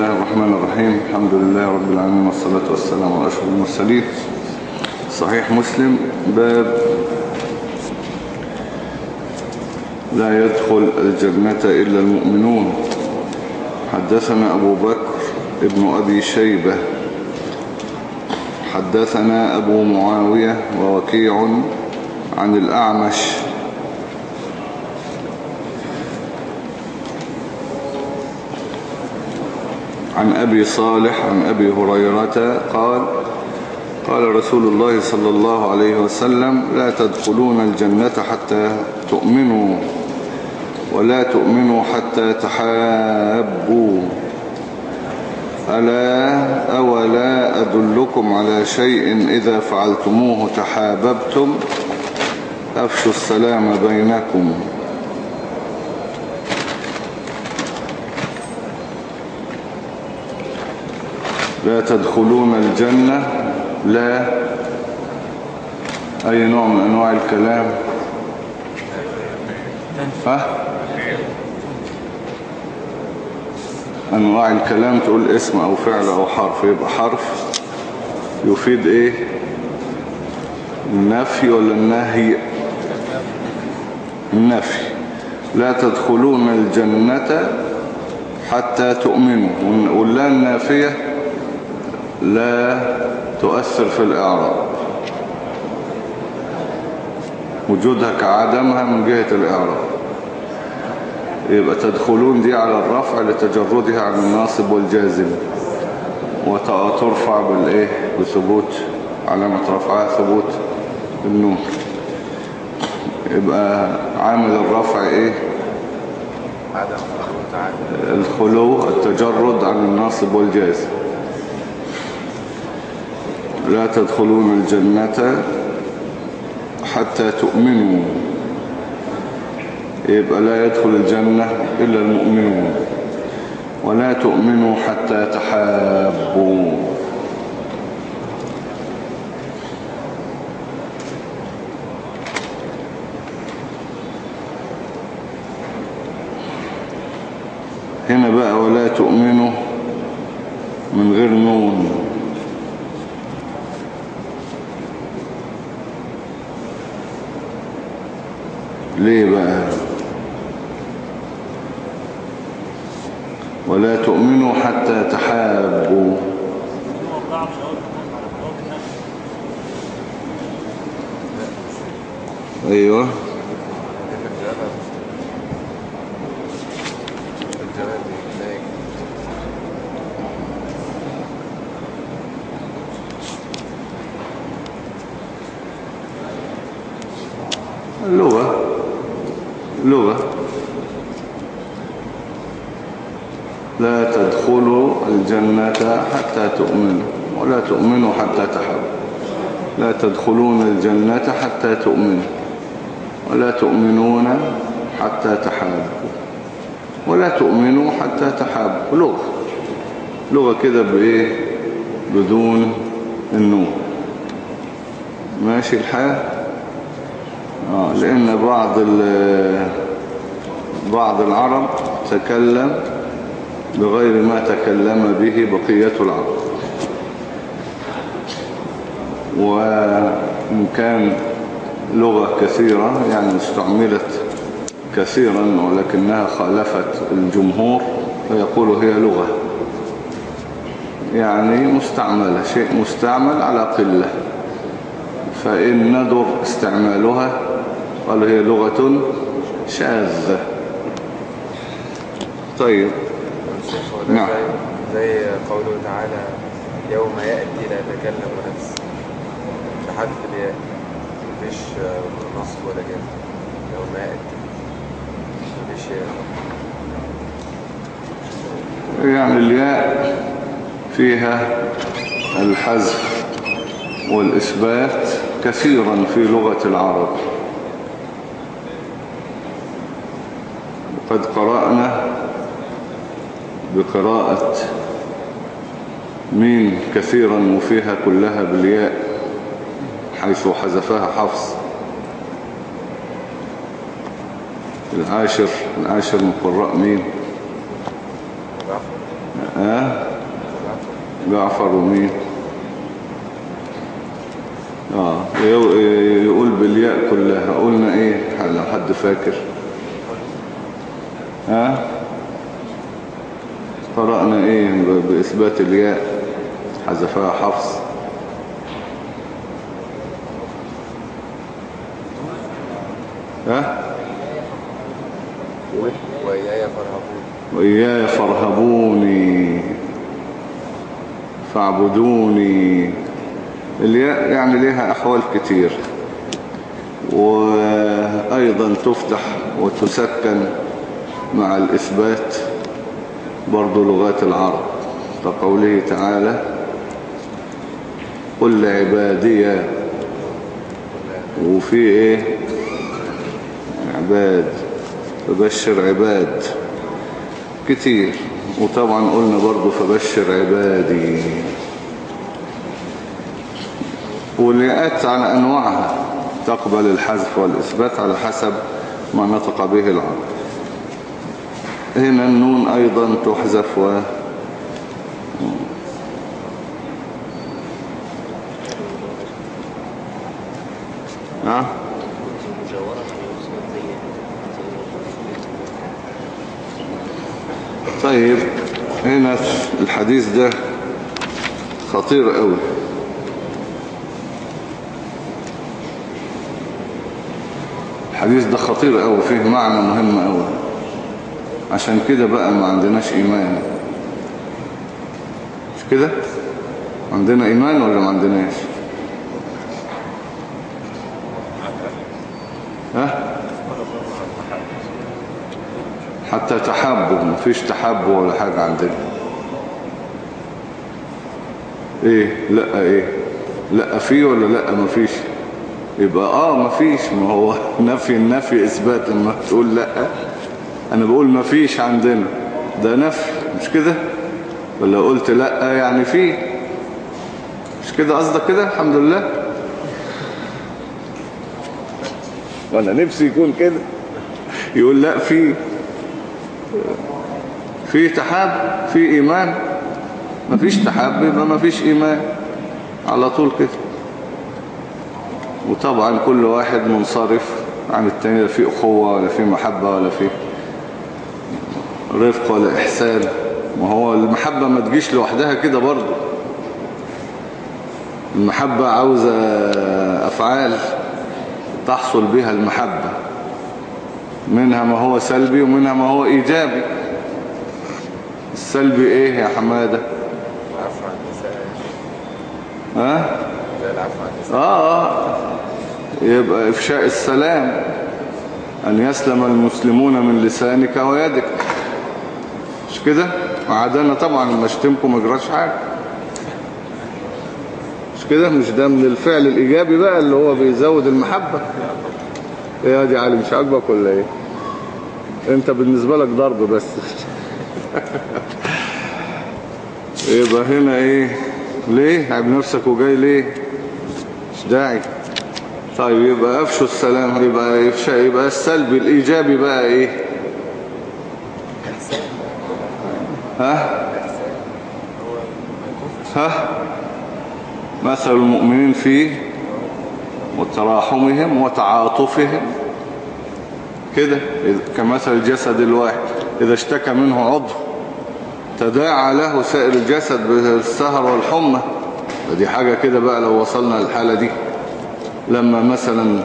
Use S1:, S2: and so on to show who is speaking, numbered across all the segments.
S1: الله الرحمن الرحيم الحمد لله رب العالمين والصلاة والسلام على أشهر المرسلين صحيح مسلم باب لا يدخل الجنة إلا المؤمنون حدثنا أبو بكر ابن أبي شيبة حدثنا أبو معاوية ووكيع عن الأعمش عن أبي صالح عن أبي هريرة قال قال رسول الله صلى الله عليه وسلم لا تدخلون الجنة حتى تؤمنوا ولا تؤمنوا حتى تحابوا. ألا أولا أدلكم على شيء إذا فعلتموه تحاببتم؟ أفشوا السلام بينكم. لا تدخلون الجنة. لا. أي نوع من أنواع الكلام؟ ها؟ أنواع الكلام تقول اسم أو فعل أو حرف يبقى حرف. يفيد إيه؟ النفي ولا النهي؟ النفي. لا تدخلون الجنة حتى تؤمنوا. ولا النافية لا تؤثر في الإعراب. وجودها كعدمها من جهة الإعراب. يبقى تدخلون دي على الرفع لتجردها عن الناصب والجازم. وترفع بالإيه؟ بثبوت علامة رفعها ثبوت النون. يبقى عامل الرفع إيه؟ الخلو التجرد عن الناصب والجازم. لا تدخلون الجنة حتى تؤمنوا. يبقى لا يدخل الجنة إلا المؤمنون. ولا تؤمنوا حتى تحابوا. هنا بقى ولا تؤمنوا من غير نون ليه بقى تؤمنوا حتى تحابوا. أيوه اللغة لغة لا تدخلوا الجنة حتى تؤمنوا ولا تؤمنوا حتى تحبوا لا تدخلون الجنة حتى تؤمنوا ولا تؤمنون حتى تحابوا ولا تؤمنوا حتى تحابوا لغة لغة كده بإيه؟ بدون النون ماشي الحال؟ آه لأن بعض بعض العرب تكلم بغير ما تكلم به بقية العرب. وإن كان لغة كثيرة يعني استعملت كثيرا ولكنها خالفت الجمهور فيقول هي لغة. يعني مستعملة شيء مستعمل على قلة. فإن ندر استعمالها قالوا هي لغة شاذة. طيب نعم.
S2: زي قوله تعالى يوم يأتي لا يتكلم نفس. بحذف الياء مفيش نصب ولا جزم يوم يأتي. مفيش ياء
S1: يعني الياء فيها الحذف والإثبات كثيرا في لغة العرب. وقد قرأنا بقراءة مين كثيرا وفيها كلها بالياء حيث حذفها حفص. العاشر العاشر من قراء مين ها جعفر ومين؟ آه يقول بالياء كلها. قلنا إيه؟ لو حد فاكر. ها إيه بإثبات الياء حذفها حفص. ها؟
S2: وإياي فارهبون
S1: وإياي فارهبوني فاعبدوني. الياء يعني لها أحوال كتير. وأيضا تفتح وتسكن مع الإثبات. برضو لغات العرب. كقوله تعالى قل لعبادي وفي إيه؟ عباد فبشر عباد. كتير. وطبعا قلنا برضو فبشر عبادي. والياءات على أنواعها. تقبل الحذف والإثبات على حسب ما نطق به العرب. هنا النون أيضا تحذف و ها؟ طيب هنا الحديث ده خطير قوي الحديث ده خطير قوي فيه معنى مهم قوي عشان كده بقى ما عندناش إيمان. مش كده؟ عندنا إيمان ولا ما عندناش؟ ها؟ حتى تحبوا مفيش تحبوا ولا حاجة عندنا. إيه؟ لأ إيه؟ لأ فيه ولا لأ؟ مفيش يبقى آه مفيش ما هو نفي النفي إثبات لما تقول لأ. أنا بقول مفيش عندنا. ده نفي مش كده؟ ولا قلت لأ؟ يعني فيه مش كده قصدك كده؟ الحمد لله. وأنا نفسي يكون كده. يقول لأ في. في تحاب في إيمان. مفيش تحاب يبقى مفيش إيمان. على طول كده. وطبعا كل واحد منصرف عن التاني لا في أخوة ولا في محبة ولا في رفق ولا إحسان. ما هو المحبة ما تجيش لوحدها كده برضو المحبة عاوزة أفعال تحصل بها المحبة. منها ما هو سلبي ومنها ما هو إيجابي. السلبي إيه يا حمادة؟
S2: العفو عن
S1: ها؟
S2: العفو عن
S1: آه آه. يبقى إفشاء السلام. أن يسلم المسلمون من لسانك ويدك. مش كده؟ وعدنا طبعا لما اشتمكم ما جراش حاجة. مش كده؟ مش ده من الفعل الإيجابي بقى اللي هو بيزود المحبة. إيه يا دي علي مش عاجبك ولا إيه؟ أنت بالنسبة لك ضرب بس. يبقى هنا إيه؟ ليه؟ عيب نفسك وجاي ليه؟ مش داعي. طيب يبقى افشوا السلام يبقى يفشى يبقى السلبي الإيجابي بقى إيه؟ ها؟ ها؟ مثل المؤمنين فيه وتراحمهم وتعاطفهم. كده كمثل الجسد الواحد. إذا اشتكى منه عضو تداعى له سائر الجسد بالسهر والحمى. دي حاجة كده بقى لو وصلنا للحالة دي. لما مثلا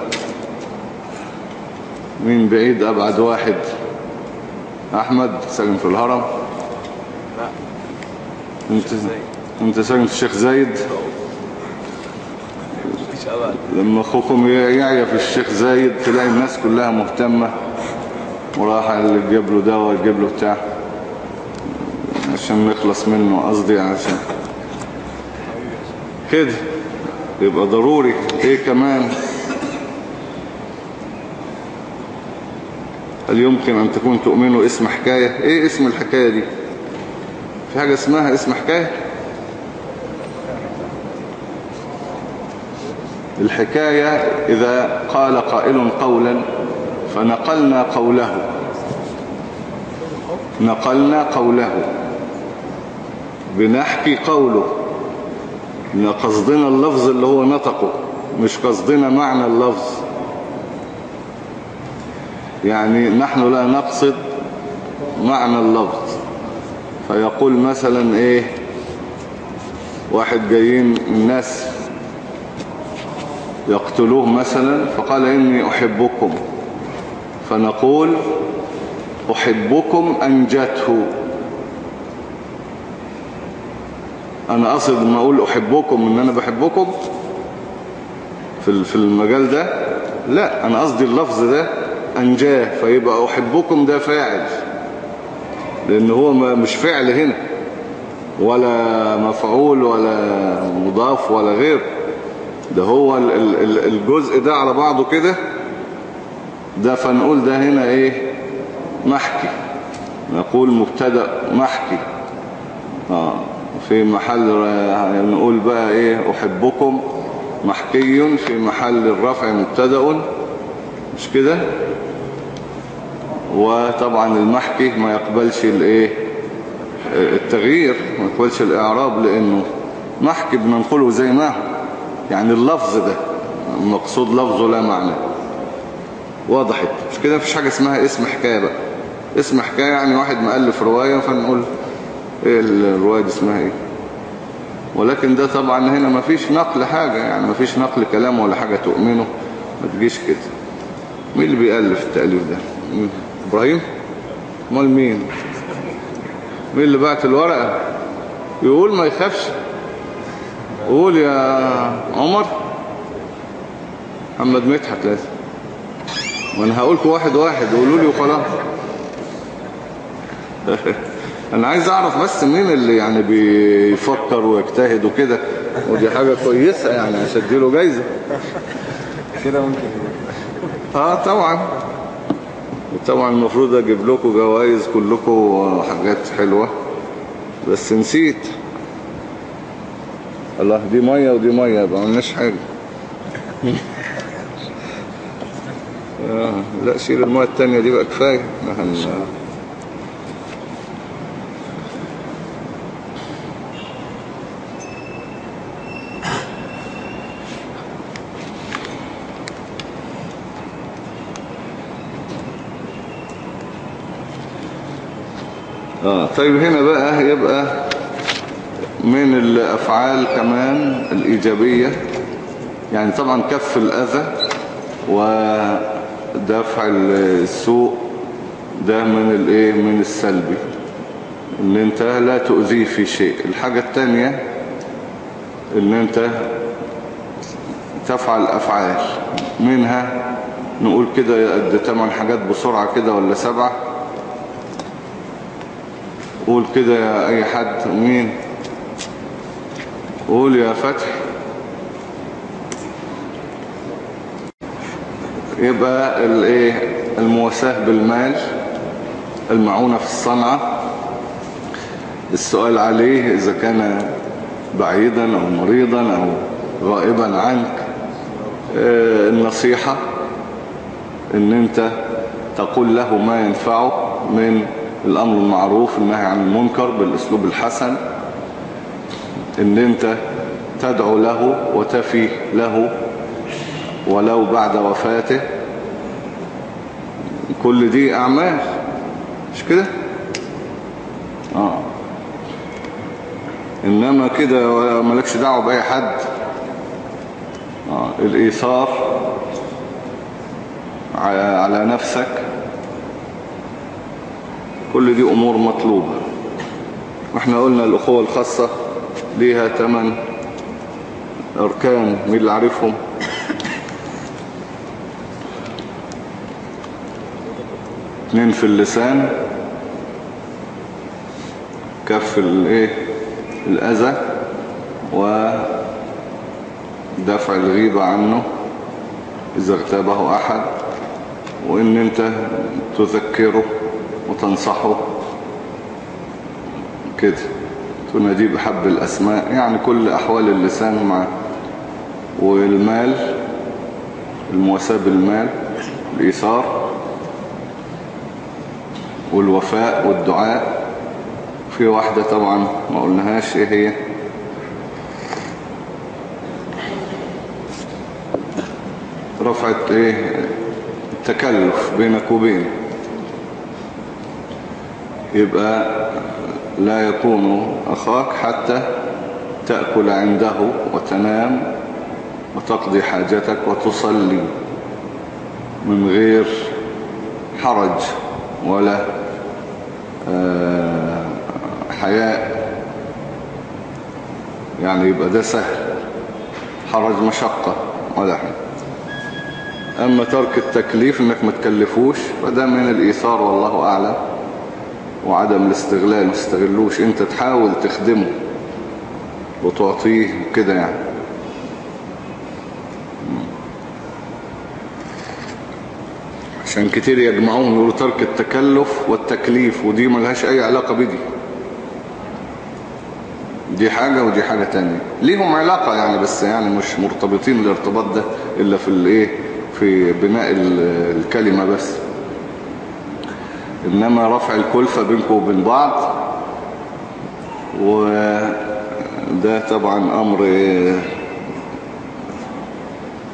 S1: من بعيد أبعد واحد أحمد ساكن في الهرم. انت, انت ساكن في الشيخ زايد. لما أخوكم يعيا في الشيخ زايد تلاقي الناس كلها مهتمة. وراح اللي تجيب له دواء تجيب له بتاع. عشان نخلص منه قصدي عشان. كده. يبقى ضروري. إيه كمان؟ هل يمكن أن تكون تؤمنوا اسم حكاية؟ إيه اسم الحكاية دي؟ في حاجة اسمها اسم حكاية. الحكاية إذا قال قائل قولا فنقلنا قوله. نقلنا قوله. بنحكي قوله. قصدنا اللفظ اللي هو نطقه مش قصدنا معنى اللفظ. يعني نحن لا نقصد معنى اللفظ. فيقول مثلا إيه؟ واحد جايين الناس يقتلوه مثلا فقال إني أحبكم. فنقول أحبكم أنجته. أنا أقصد ما أقول أحبكم إن أنا بحبكم في في المجال ده. لا أنا قصدي اللفظ ده أنجاه فيبقى أحبكم ده فاعل. لأن هو مش فعل هنا. ولا مفعول ولا مضاف ولا غير. ده هو الجزء ده على بعضه كده. ده فنقول ده هنا إيه؟ محكي. نقول مبتدأ محكي. آه. في محل نقول بقى إيه؟ أحبكم محكي في محل الرفع مبتدأ. مش كده؟ وطبعا المحكي ما يقبلش الإيه؟ التغيير ما يقبلش الإعراب لأنه محكي بننقله زي ما هو. يعني اللفظ ده المقصود لفظه لا معنى. وضحت مش كده؟ مفيش حاجة اسمها اسم حكاية بقى. اسم حكاية يعني واحد مؤلف رواية فنقول إيه الرواية دي اسمها إيه؟ ولكن ده طبعا هنا مفيش نقل حاجة. يعني مفيش نقل كلام ولا حاجة تؤمنه. ما تجيش كده. مين اللي بيألف التأليف ده؟ مين؟ إبراهيم؟ أمال مين؟ مين اللي بعت الورقة؟ يقول ما يخافش. قول يا عمر. محمد مدحت لازم. وأنا هقولكم واحد واحد قولوا لي وخلاص. أنا عايز أعرف بس مين اللي يعني بيفكر ويجتهد وكده. ودي حاجة كويسة يعني عشان أديله جايزة.
S2: كده ممكن.
S1: آه طبعا. طبعا المفروض أجيب لكم جوائز كلكم حاجات حلوة بس نسيت. الله دي مية ودي مية يبقى ملناش حاجة. آه لا شيل المية التانية دي بقى كفاية. آه طيب هنا بقى يبقى من الأفعال كمان الإيجابية. يعني طبعا كف الأذى ودفع السوء ده من الإيه؟ من السلبي. إن أنت لا تؤذيه في شيء. الحاجة التانية إن أنت تفعل أفعال. منها نقول كده قد تمن حاجات بسرعة كده ولا سبعة. قول كده يا أي حد مين؟ قول يا فتح. يبقى الايه المواساة بالمال المعونة في الصنعة. السؤال عليه إذا كان بعيدا أو مريضا أو غائبا عنك. النصيحة إن أنت تقول له ما ينفعه من الأمر المعروف النهي عن المنكر بالأسلوب الحسن إن أنت تدعو له وتفي له ولو بعد وفاته كل دي أعمال مش كده آه. إنما كده مالكش دعوة بأي حد آه. الإيثار على نفسك كل دي أمور مطلوبة. وإحنا قلنا الأخوة الخاصة ليها ثمان أركان مين اللي عارفهم؟ اثنين في اللسان كف الإيه؟ الأذى ودفع الغيبة عنه إذا اغتابه أحد. وإن أنت تذكره وتنصحه. كده. تناديه بحب الأسماء. يعني كل أحوال اللسان مع والمال المواساة بالمال الإيثار والوفاء والدعاء. في واحدة طبعا ما قلناهاش. إيه هي؟ رفعت إيه؟ التكلف بينك وبينه. يبقى لا يكون أخاك حتى تأكل عنده وتنام وتقضي حاجتك وتصلي من غير حرج ولا آه، حياء. يعني يبقى ده سهل. حرج مشقة ولا حاجة. أما ترك التكليف إنك ما تكلفوش فده من الإيثار والله أعلم. وعدم الاستغلال ما تستغلوش انت تحاول تخدمه وتعطيه وكده يعني. عشان كتير يجمعون يقولوا ترك التكلف والتكليف ودي ملهاش أي علاقة بدي. دي حاجة ودي حاجة تانية. ليهم علاقة يعني بس يعني مش مرتبطين الارتباط ده إلا في الإيه؟ في بناء الكلمة بس. إنما رفع الكلفة بينكم وبين بعض وده طبعا أمر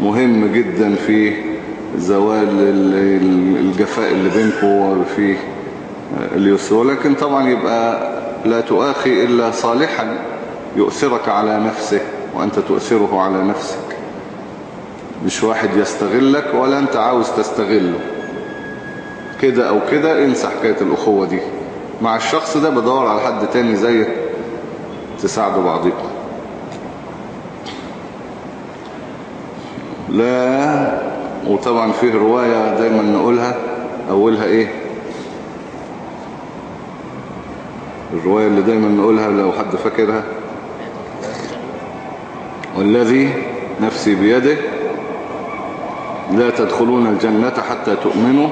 S1: مهم جدا في زوال الجفاء اللي بينكم وفي اليسر. ولكن طبعا يبقى لا تؤاخي إلا صالحا يؤثرك على نفسه وأنت تؤثره على نفسك. مش واحد يستغلك ولا أنت عاوز تستغله. كده أو كده انسى حكاية الأخوة دي. مع الشخص ده بدور على حد تاني زيك تساعدوا بعضكم لا وطبعا فيه رواية دايما نقولها. أولها إيه؟ الرواية اللي دايما نقولها لو حد فاكرها. والذي نفسي بيده لا تدخلون الجنة حتى تؤمنوا.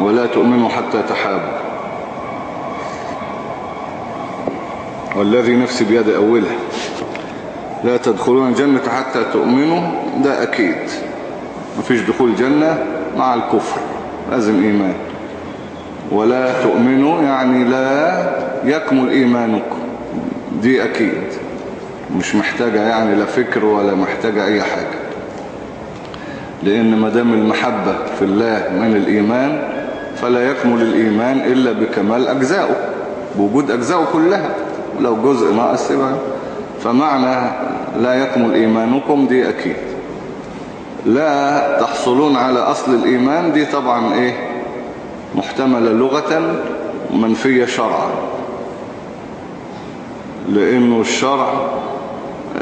S1: ولا تؤمنوا حتى تحابوا. والذي نفسي بيد أولها لا تدخلون الجنة حتى تؤمنوا. ده أكيد. مفيش دخول جنة مع الكفر. لازم إيمان. ولا تؤمنوا يعني لا يكمل إيمانكم. دي أكيد. مش محتاجة يعني لا فكر ولا محتاجة أي حاجة. لأن مدام المحبة في الله من الإيمان فلا يكمل الإيمان إلا بكمال أجزائه بوجود أجزائه كلها لو جزء ناقص يبقى فمعنى لا يكمل إيمانكم دي أكيد. لا تحصلون على أصل الإيمان دي طبعا إيه؟ محتملة لغة منفية شرعا. لأنه الشرع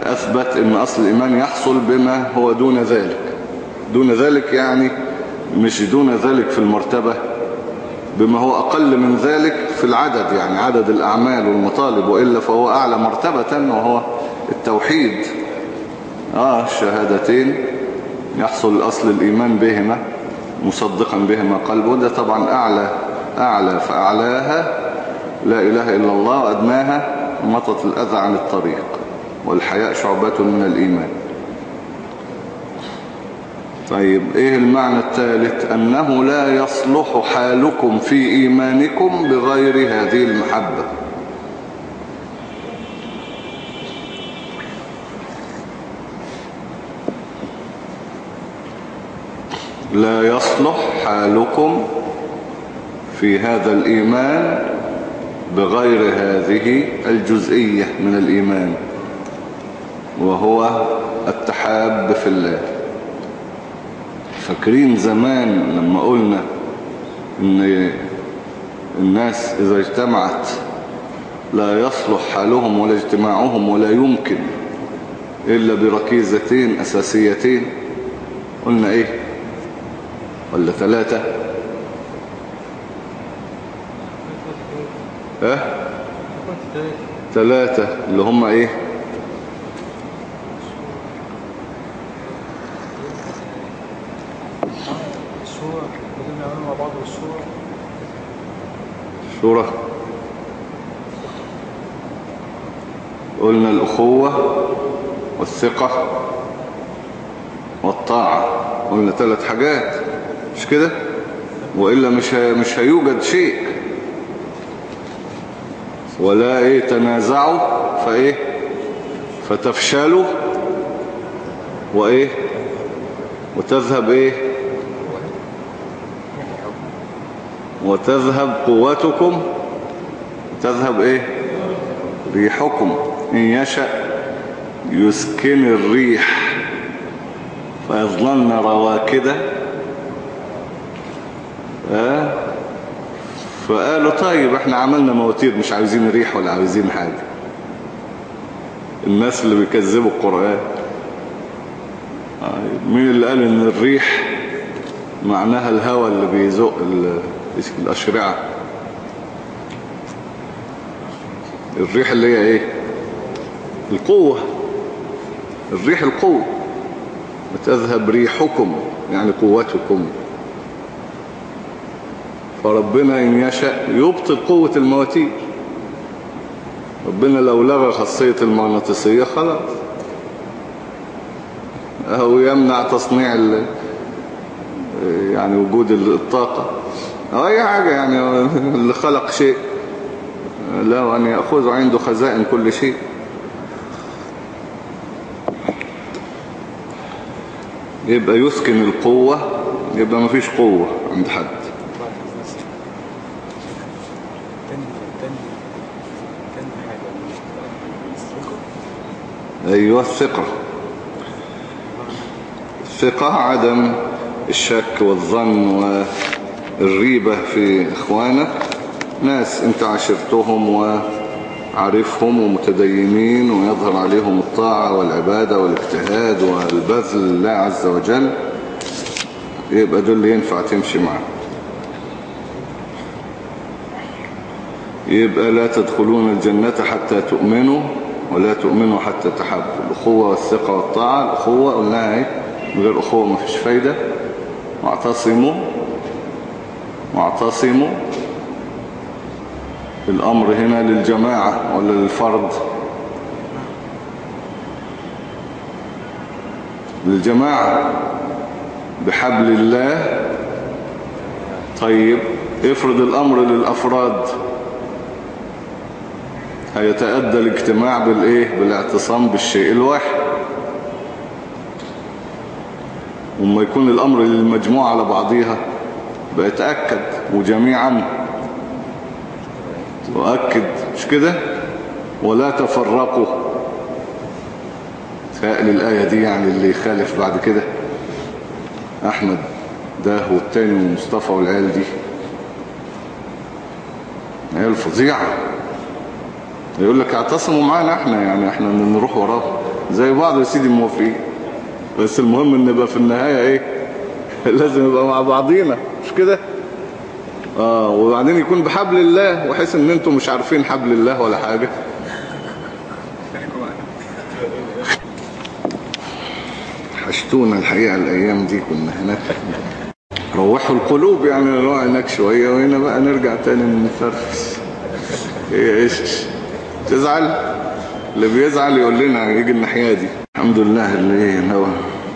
S1: أثبت أن أصل الإيمان يحصل بما هو دون ذلك. دون ذلك يعني مش دون ذلك في المرتبة بما هو أقل من ذلك في العدد يعني عدد الأعمال والمطالب وإلا فهو أعلى مرتبة وهو التوحيد. آه الشهادتين يحصل أصل الإيمان بهما مصدقا بهما قلبه ده طبعا أعلى أعلى فأعلاها لا إله إلا الله وأدناها مطط الأذى عن الطريق والحياء شعبة من الإيمان. طيب إيه المعنى الثالث؟ أنه لا يصلح حالكم في إيمانكم بغير هذه المحبة. لا يصلح حالكم في هذا الإيمان بغير هذه الجزئية من الإيمان وهو التحاب في الله. فاكرين زمان لما قلنا إن الناس إذا اجتمعت لا يصلح حالهم ولا اجتماعهم ولا يمكن إلا بركيزتين أساسيتين. قلنا إيه؟ ولا ثلاثة؟ آه ثلاثة اللي هم إيه؟ سورة. قلنا الأخوة والثقة والطاعة. قلنا ثلاث حاجات. مش كده؟ وإلا مش مش هيوجد شيء. ولا إيه؟ تنازعوا فإيه؟ فتفشلوا وإيه؟ وتذهب إيه؟ وتذهب قوتكم. تذهب إيه؟ ريحكم. إن يشأ يسكن الريح. فيظللن رواكده. آه فقالوا طيب إحنا عملنا مواتير مش عاوزين ريح ولا عاوزين حاجة. الناس اللي بيكذبوا القرآن. آه، مين اللي قال إن الريح معناها الهواء اللي بيزق الأشرعة. الريح اللي هي إيه؟ القوة. الريح القوة. وتذهب ريحكم يعني قوتكم. فربنا إن يشاء يبطل قوة المواتير. ربنا لو لغى خاصية المغناطيسية خلاص. أو يمنع تصنيع يعني وجود الطاقة. أو أي حاجة يعني اللي خلق شيء. له أن يأخذ عنده خزائن كل شيء. يبقى يسكن القوة يبقى ما فيش قوة عند حد. أيوة الثقة. الثقة عدم الشك والظن والريبة في إخوانك ناس انت عشرتهم وعارفهم ومتدينين ويظهر عليهم الطاعة والعبادة والاجتهاد والبذل لله عز وجل. يبقى دول اللي ينفع تمشي معه يبقى لا تدخلون الجنة حتى تؤمنوا ولا تؤمنوا حتى تحبوا. الأخوة والثقة والطاعة الأخوة قلناها إيه من غير أخوة ما فيش فايدة. واعتصموا. واعتصموا الأمر هنا للجماعة ولا للفرد؟ للجماعة. بحبل الله. طيب افرض الأمر للأفراد. هيتأدى الاجتماع بالإيه؟ بالاعتصام بالشيء الواحد. وما يكون الأمر للمجموعة على بعضيها. بيتأكد وجميعا. وأكد. مش كده؟ ولا تفرقوا. سائل الآية دي يعني اللي يخالف بعد كده. أحمد ده والتاني ومصطفى والعيال دي. عيال فظيعة. يقول لك اعتصموا معانا إحنا يعني إحنا نروح وراه زي بعض يا سيدي موافقين بس المهم إن نبقى في النهاية إيه؟ لازم نبقى مع بعضينا مش كده؟ آه وبعدين يكون بحبل الله وحيث إن أنتم مش عارفين حبل الله ولا حاجة. حشتونا الحقيقة الأيام دي كنا هناك. روحوا القلوب يعني نروح هناك شوية وهنا بقى نرجع تاني نفرفس. إيه إيش تزعل؟ اللي بيزعل يقول لنا يجي الناحية دي. الحمد لله اللي لو,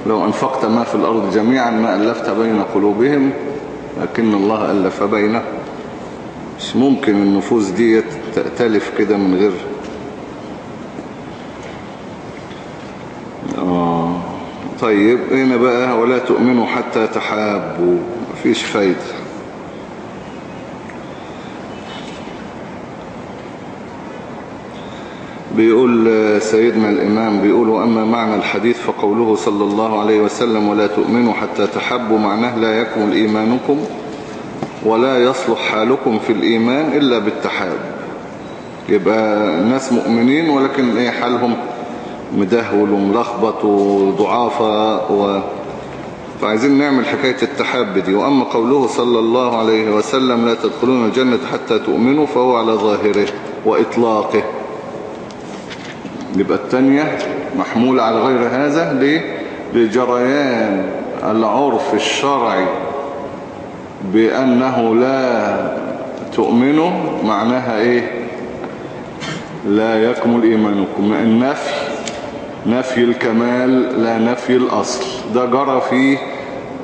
S1: لو أنفقت ما في الأرض جميعا ما ألفت بين قلوبهم لكن الله ألف بينه. مش ممكن النفوس دي تأتلف كده من غير. آه. طيب هنا بقى ولا تؤمنوا حتى تحابوا. مفيش فايدة. بيقول سيدنا الإمام بيقول وأما معنى الحديث فقوله صلى الله عليه وسلم ولا تؤمنوا حتى تحبوا معناه لا يكمل إيمانكم ولا يصلح حالكم في الإيمان إلا بالتحاب. يبقى ناس مؤمنين ولكن إيه حالهم؟ مدهول وملخبط وضعافة و... فعايزين نعمل حكاية التحاب دي. وأما قوله صلى الله عليه وسلم لا تدخلون الجنة حتى تؤمنوا فهو على ظاهره وإطلاقه. يبقى التانية محمولة على غير هذا. ليه؟ لجريان العرف الشرعي بأنه لا تؤمنوا معناها إيه؟ لا يكمل إيمانكم. النفي نفي الكمال لا نفي الأصل. ده جرى فيه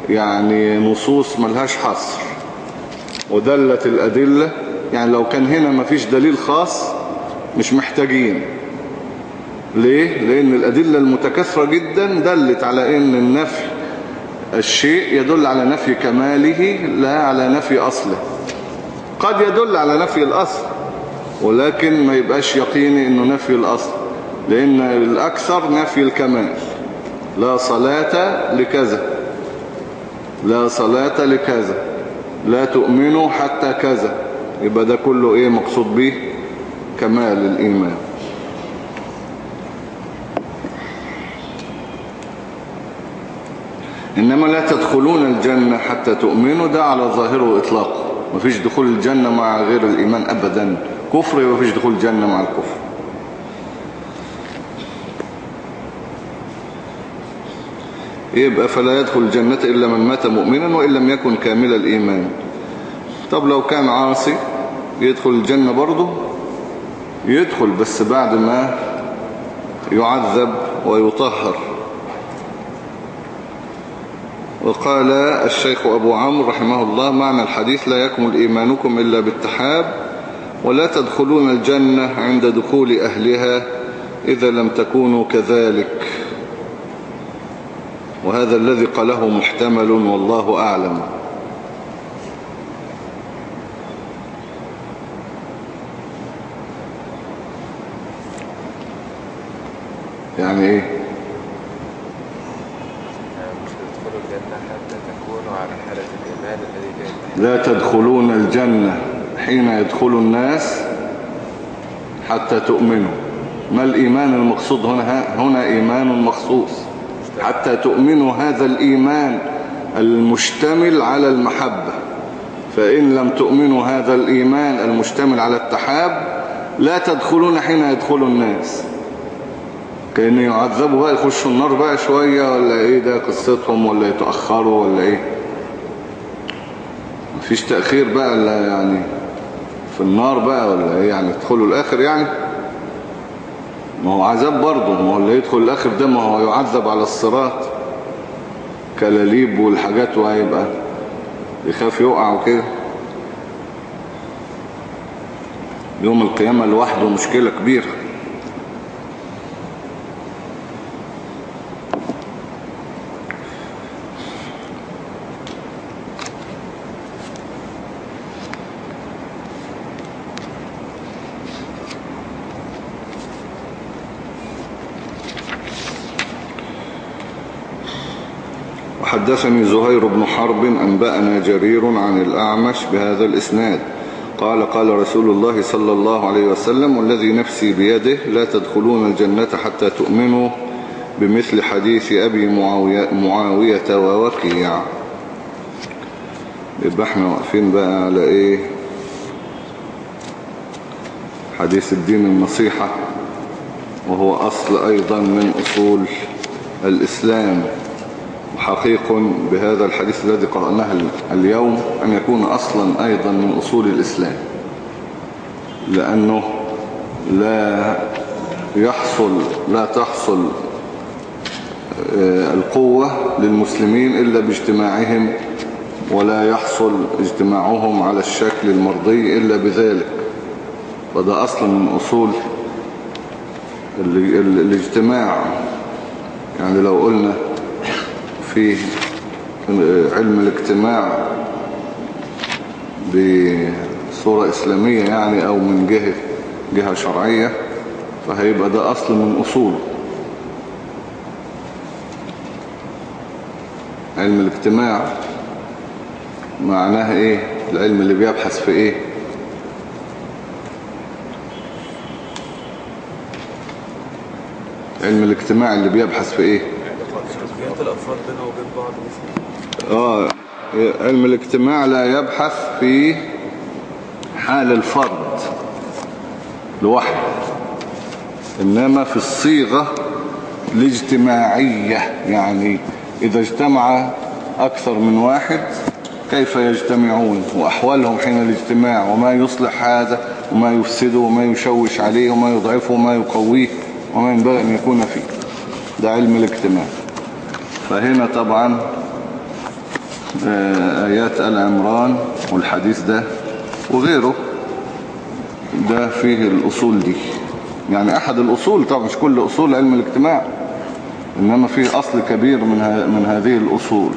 S1: يعني نصوص ملهاش حصر ودلت الأدلة. يعني لو كان هنا مفيش دليل خاص مش محتاجين. ليه؟ لأن الأدلة المتكاثرة جدا دلت على أن النفي الشيء يدل على نفي كماله لا على نفي أصله. قد يدل على نفي الأصل ولكن ما يبقاش يقيني أنه نفي الأصل لأن الأكثر نفي الكمال. لا صلاة لكذا. لا صلاة لكذا. لا تؤمنوا حتى كذا. يبقى ده كله إيه مقصود به كمال الإيمان. إنما لا تدخلون الجنة حتى تؤمنوا ده على ظاهره إطلاقه مفيش دخول الجنة مع غير الإيمان أبدا. كفر مفيش دخول الجنة مع الكفر. يبقى فلا يدخل الجنة إلا من مات مؤمنا وإن لم يكن كامل الإيمان. طب لو كان عاصي يدخل الجنة برضه؟ يدخل بس بعد ما يعذب ويطهر. وقال الشيخ أبو عمرو رحمه الله معنى الحديث لا يكمل إيمانكم إلا بالتحاب ولا تدخلون الجنة عند دخول أهلها إذا لم تكونوا كذلك. وهذا الذي قاله محتمل والله أعلم. يعني إيه
S2: مش تدخلوا الجنة حتى تكونوا على حالة الإيمان الذي كان
S1: لا تدخلون الجنة حين يدخل الناس حتى تؤمنوا. ما الإيمان المقصود هنا؟ هنا إيمان مخصوص. حتى تؤمنوا هذا الإيمان المشتمل على المحبة. فإن لم تؤمنوا هذا الإيمان المشتمل على التحاب لا تدخلون حين يدخل الناس. كأن يعذبوا بقى يخشوا النار بقى شوية ولا إيه ده قصتهم ولا يتأخروا ولا إيه. مفيش تأخير بقى الا يعني في النار بقى ولا إيه؟ يعني يدخلوا الآخر يعني؟ ما هو عذاب برضه ما هو اللي يدخل الآخر ده ما هو يعذب على الصراط. كلاليب والحاجات وهيبقى يخاف يقع وكده. يوم القيامة لوحده مشكلة كبيرة. وحدثني زهير بن حرب أنبأنا جرير عن الأعمش بهذا الإسناد. قال قال رسول الله صلى الله عليه وسلم والذي نفسي بيده لا تدخلون الجنة حتى تؤمنوا بمثل حديث أبي معاوية, معاوية ووكيع. يبقى إحنا واقفين بقى على إيه؟ حديث الدين النصيحة وهو أصل أيضا من أصول الإسلام. حقيق بهذا الحديث الذي قرأناه اليوم أن يكون أصلا أيضا من أصول الإسلام. لأنه لا يحصل لا تحصل القوة للمسلمين إلا باجتماعهم ولا يحصل اجتماعهم على الشكل المرضي إلا بذلك. فده أصلا من أصول الاجتماع. يعني لو قلنا في علم الاجتماع بصورة إسلامية يعني أو من جهة جهة شرعية فهيبقى ده أصل من أصوله علم الاجتماع معناه إيه؟ العلم اللي بيبحث في إيه؟ علم الاجتماع اللي بيبحث في
S2: إيه؟ بينها وبين بعض
S1: آه علم الاجتماع لا يبحث في حال الفرد لوحده إنما في الصيغة الاجتماعية. يعني إذا اجتمع أكثر من واحد كيف يجتمعون؟ وأحوالهم حين الاجتماع وما يصلح هذا وما يفسده وما يشوش عليه وما يضعفه وما يقويه وما ينبغي أن يكون فيه. ده علم الاجتماع. فهنا طبعا آيات العمران والحديث ده وغيره ده فيه الأصول دي يعني أحد الأصول طبعا مش كل أصول علم الاجتماع إنما فيه أصل كبير من. من هذه الأصول